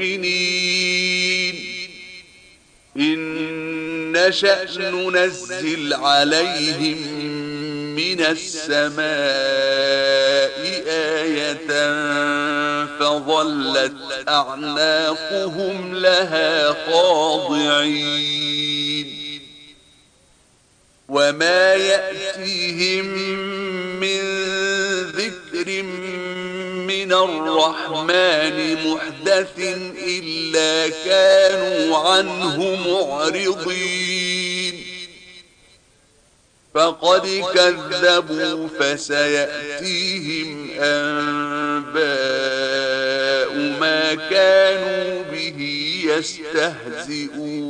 المؤمنين. إن نشأ ننزل عليهم من السماء آية فظلت أعناقهم لها خاضعين. وما يأتيهم من ذكر من من الرحمن محدث إلا كانوا عنه معرضين. فقد كذبوا فسيأتيهم أنباء ما كانوا به يستهزئون.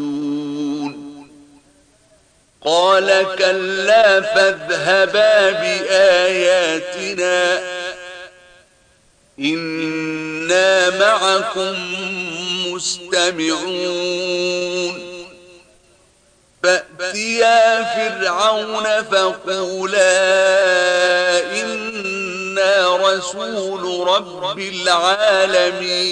قال كلا فاذهبا بآياتنا إنا معكم مستمعون فأتيا فرعون فقولا إنا رسول رب العالمين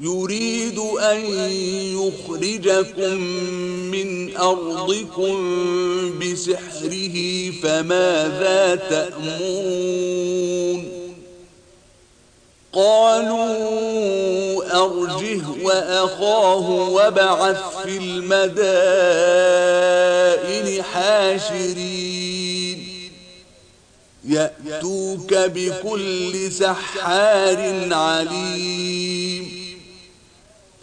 يريد أن يخرجكم من أرضكم بسحره فماذا تأمون قالوا أرجه وأخاه وبعث في المدائن حاشرين. يأتوك بكل سحار عليم.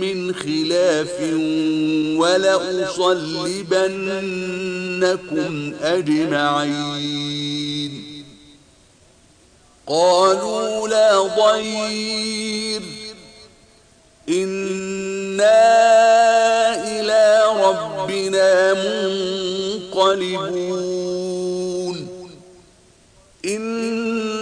من خلاف ولأصلبنكم أجمعين. قالوا لا ضير. إنا إلى ربنا منقلبون. إنا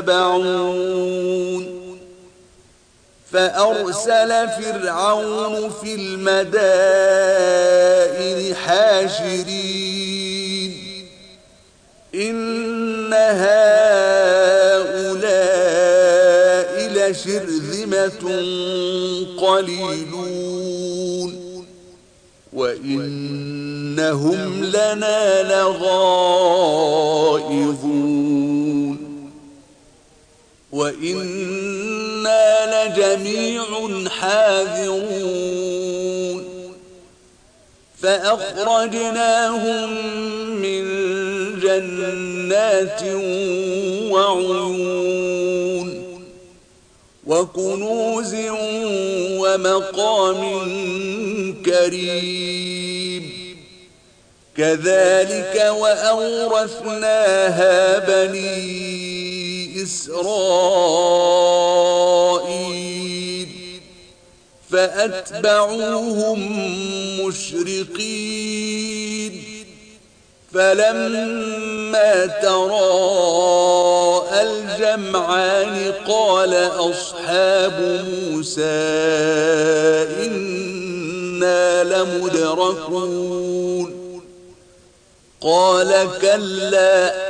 يتبعون. فأرسل فرعون في المدائن حاشرين. إن هؤلاء لشرذمة قليلون. وإنهم لنا لغائظون. وَإِنَّا لَجَمِيعٌ حَاذِرُونَ فَأَخْرَجْنَاهُمْ مِنْ جَنَّاتٍ وَعُيُونٍ وَكُنُوزٍ وَمَقَامٍ كَرِيمٍ كَذَلِكَ وَأَوْرَثْنَاهَا بنين إسرائيل فأتبعوهم مشرقين. فلما ترى الجمعان قال أصحاب موسى إنا لمدركون. قال كلا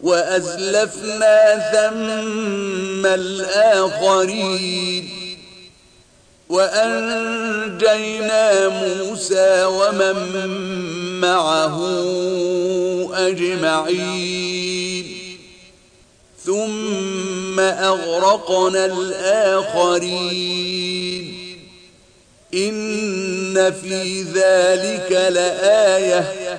وأزلفنا ثم الآخرين وأنجينا موسى ومن معه أجمعين ثم أغرقنا الآخرين إن في ذلك لآية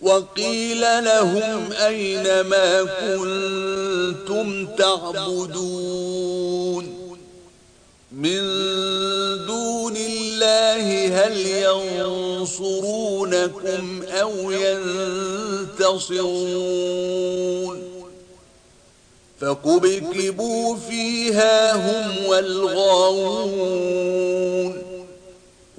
وقيل لهم أين ما كنتم تعبدون من دون الله هل ينصرونكم أو ينتصرون فكبكبوا فيها هم والغاوون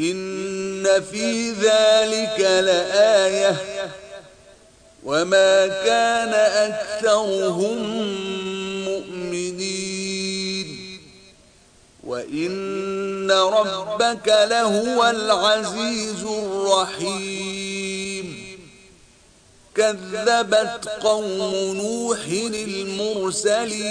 ان في ذلك لآية وما كان اكثرهم مؤمنين وان ربك لهو العزيز الرحيم كذبت قوم نوح للمرسلين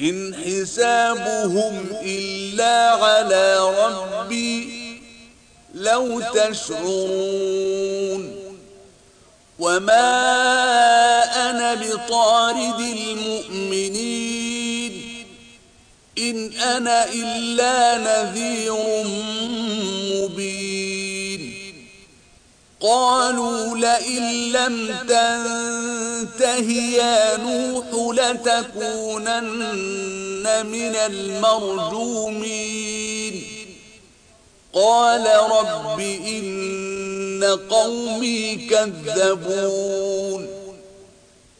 إن حسابهم إلا على ربي لو تشعرون وما أنا بطارد المؤمنين إن أنا إلا نذير قالوا لئن لم تنته يا نوح لتكونن من المرجومين. قال رب إن قومي كذبون.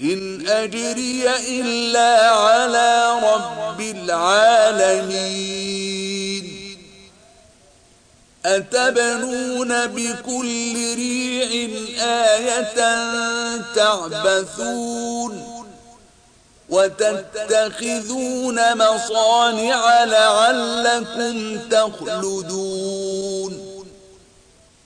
إن أجري إلا على رب العالمين. أتبنون بكل ريع آية تعبثون وتتخذون مصانع لعلكم تخلدون.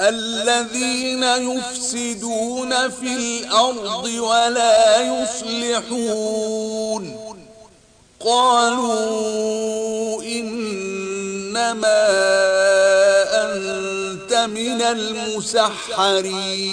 الذين يفسدون في الأرض ولا يصلحون. قالوا إنما أنت من المسحرين.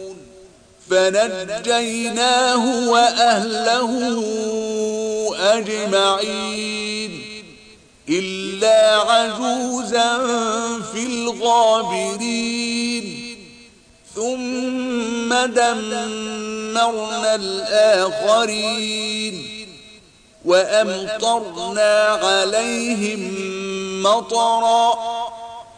فنجيناه وأهله أجمعين إلا عجوزا في الغابرين ثم دمرنا الآخرين وأمطرنا عليهم مطرا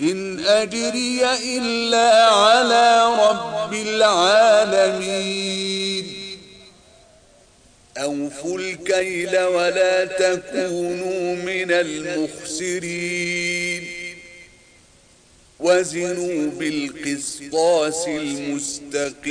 إن أجري إلا على رب العالمين. أوفوا الكيل ولا تكونوا من المخسرين. وزنوا بالقسطاس المستقيم.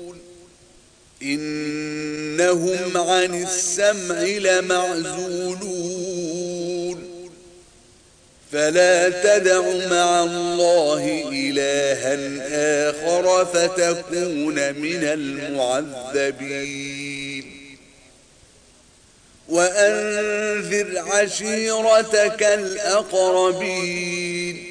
إنهم عن السمع لمعزولون. فلا تدع مع الله إلها آخر فتكون من المعذبين. وأنذر عشيرتك الأقربين.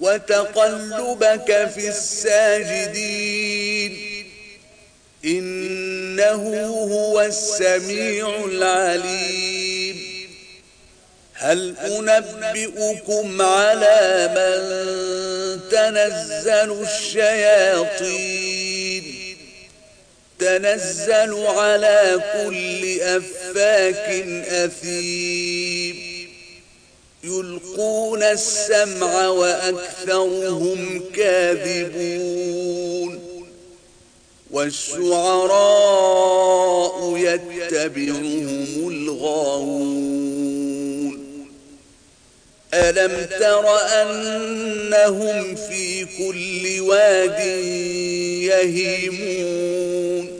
وتقلبك في الساجدين. إنه هو السميع العليم. هل أنبئكم على من تنزل الشياطين؟ تنزل على كل أفاك أثيم. يلقون السمع وأكثرهم كاذبون والشعراء يتبعهم الغاون ألم تر أنهم في كل واد يهيمون